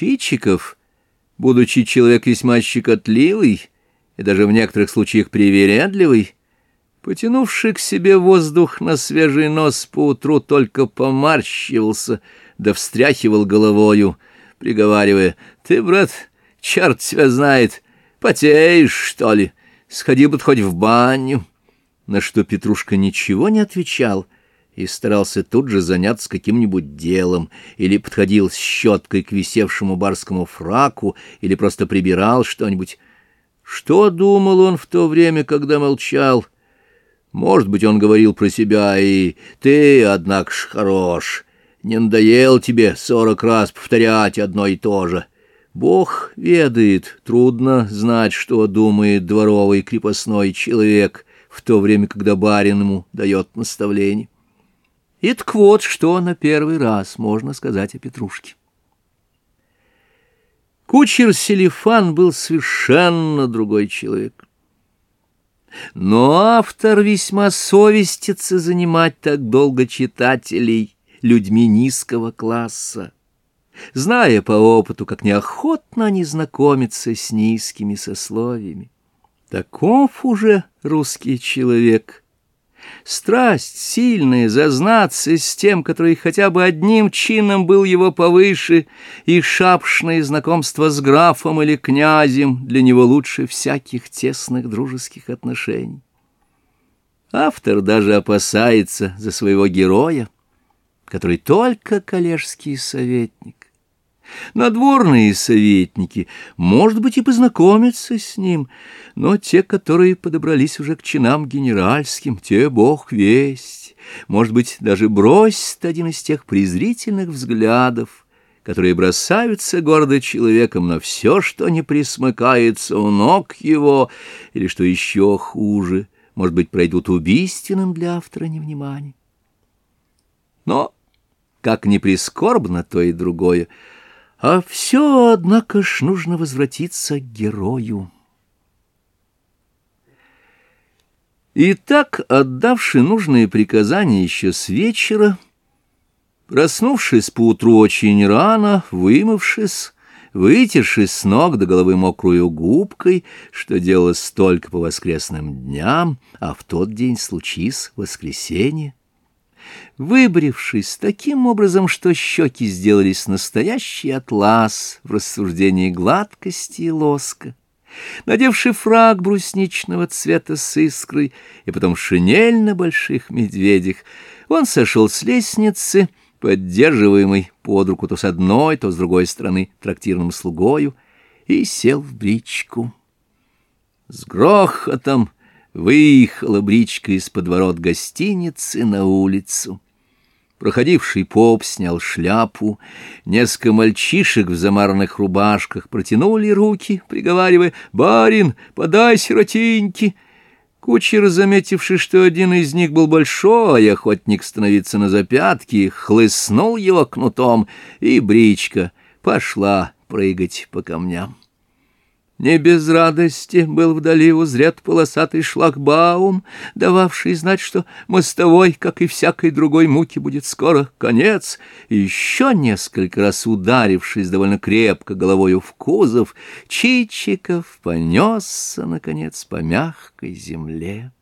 Чичиков, будучи человек весьма щекотливый и даже в некоторых случаях привередливый, потянувший к себе воздух на свежий нос поутру, только помарщивался, да встряхивал головою, приговаривая, «Ты, брат, черт тебя знает, потеешь, что ли? Сходи бы хоть в баню». На что Петрушка ничего не отвечал — и старался тут же заняться каким-нибудь делом, или подходил с щеткой к висевшему барскому фраку, или просто прибирал что-нибудь. Что думал он в то время, когда молчал? Может быть, он говорил про себя, и «ты, однако ж, хорош, не надоел тебе сорок раз повторять одно и то же». Бог ведает, трудно знать, что думает дворовый крепостной человек в то время, когда барин ему дает наставление. И так вот, что на первый раз можно сказать о Петрушке. Кучер Селифан был совершенно другой человек. Но автор весьма совестится занимать так долго читателей людьми низкого класса, зная по опыту, как неохотно они знакомятся с низкими сословиями. Таков уже русский человек — Страсть сильная зазнаться с тем, который хотя бы одним чином был его повыше, и шапшное знакомство с графом или князем для него лучше всяких тесных дружеских отношений. Автор даже опасается за своего героя, который только коллежский советник. Надворные советники, может быть, и познакомиться с ним, но те, которые подобрались уже к чинам генеральским, те бог весть. Может быть, даже бросит один из тех презрительных взглядов, которые бросаются гордо человеком на все, что не присмыкается у ног его, или, что еще хуже, может быть, пройдут убийственным для автора невнимания. Но, как ни прискорбно то и другое, а все, однако ж, нужно возвратиться к герою. Итак, отдавши нужные приказания еще с вечера, проснувшись поутру очень рано, вымывшись, вытершись с ног до головы мокрую губкой, что делалось только по воскресным дням, а в тот день случись воскресенье, выбрившись таким образом, что щеки сделались настоящий атлас в рассуждении гладкости и лоска, надевший фраг брусничного цвета с искрой и потом шинель на больших медведях, он сошел с лестницы, поддерживаемый под руку то с одной, то с другой стороны трактирным слугою, и сел в бричку. С грохотом выехала бричка из-под ворот гостиницы на улицу. Проходивший поп снял шляпу, несколько мальчишек в замаранных рубашках протянули руки, приговаривая «Барин, подай сиротеньки!» Кучер, заметивший, что один из них был большой, охотник становиться на запятки, хлыстнул его кнутом, и бричка пошла прыгать по камням. Не без радости был вдали узрет полосатый шлагбаум, дававший знать, что мостовой, как и всякой другой муки, будет скоро конец, и еще несколько раз ударившись довольно крепко головою в кузов, Чичиков понесся, наконец, по мягкой земле.